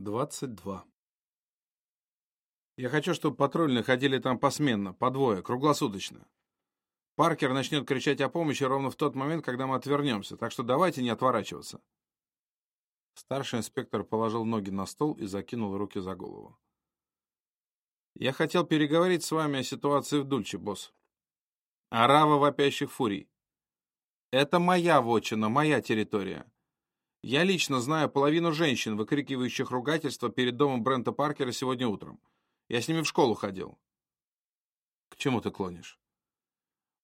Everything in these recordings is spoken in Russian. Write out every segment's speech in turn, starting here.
22. Я хочу, чтобы патрульные ходили там посменно, по двое, круглосуточно. Паркер начнет кричать о помощи ровно в тот момент, когда мы отвернемся, так что давайте не отворачиваться. Старший инспектор положил ноги на стол и закинул руки за голову. Я хотел переговорить с вами о ситуации в Дульче, босс. Арава вопящих фурий. Это моя вотчина, моя территория. Я лично знаю половину женщин, выкрикивающих ругательства перед домом Брента Паркера сегодня утром. Я с ними в школу ходил. К чему ты клонишь?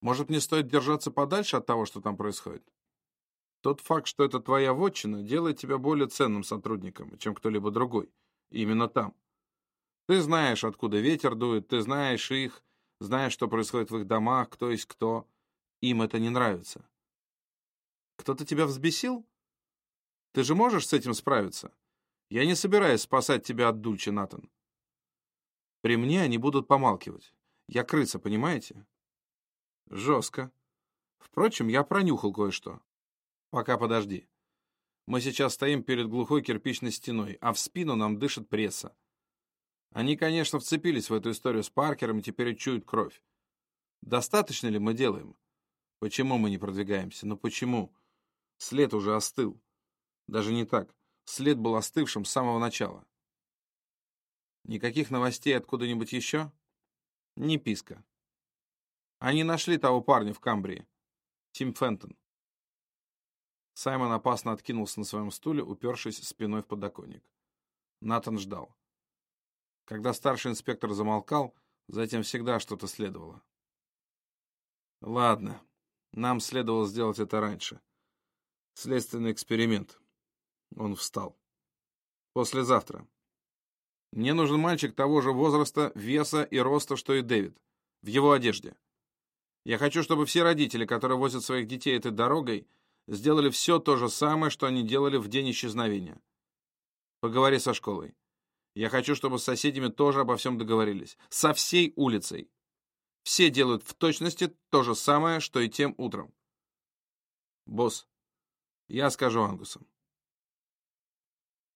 Может, мне стоит держаться подальше от того, что там происходит? Тот факт, что это твоя вотчина, делает тебя более ценным сотрудником, чем кто-либо другой. Именно там. Ты знаешь, откуда ветер дует, ты знаешь их, знаешь, что происходит в их домах, кто есть кто. Им это не нравится. Кто-то тебя взбесил? Ты же можешь с этим справиться? Я не собираюсь спасать тебя от Дульче, Натан. При мне они будут помалкивать. Я крыса, понимаете? Жестко. Впрочем, я пронюхал кое-что. Пока подожди. Мы сейчас стоим перед глухой кирпичной стеной, а в спину нам дышит пресса. Они, конечно, вцепились в эту историю с Паркером и теперь чуют кровь. Достаточно ли мы делаем? Почему мы не продвигаемся? Ну почему? След уже остыл. Даже не так. След был остывшим с самого начала. Никаких новостей откуда-нибудь еще? Ни писка. Они нашли того парня в Камбрии. Тим Фентон. Саймон опасно откинулся на своем стуле, упершись спиной в подоконник. Натан ждал. Когда старший инспектор замолкал, затем всегда что-то следовало. Ладно, нам следовало сделать это раньше. Следственный эксперимент. Он встал. Послезавтра. Мне нужен мальчик того же возраста, веса и роста, что и Дэвид. В его одежде. Я хочу, чтобы все родители, которые возят своих детей этой дорогой, сделали все то же самое, что они делали в день исчезновения. Поговори со школой. Я хочу, чтобы с соседями тоже обо всем договорились. Со всей улицей. Все делают в точности то же самое, что и тем утром. Босс, я скажу Ангусам.